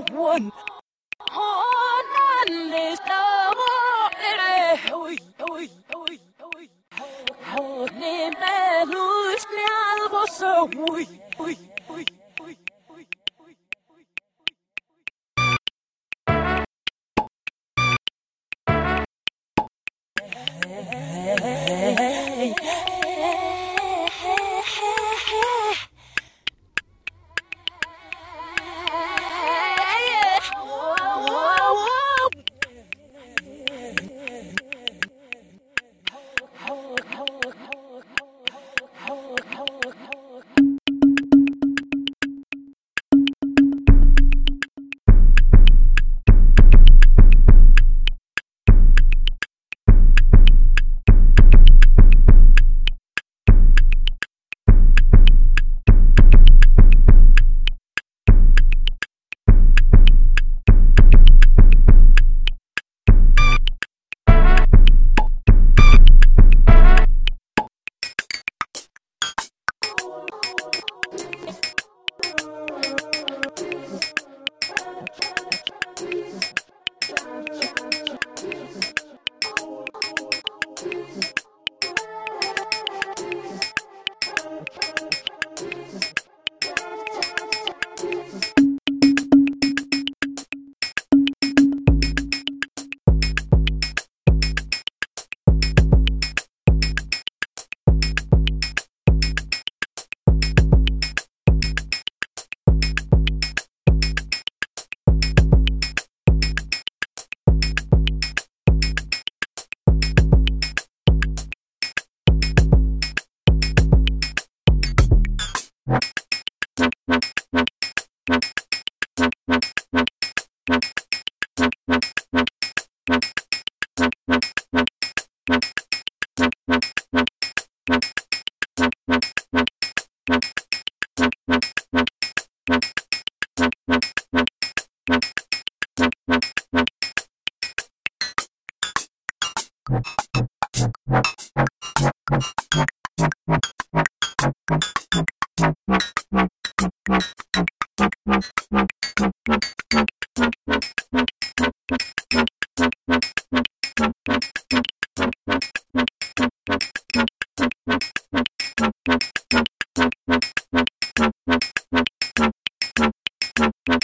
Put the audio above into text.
one. Oi, oi, oi, oi. Hey,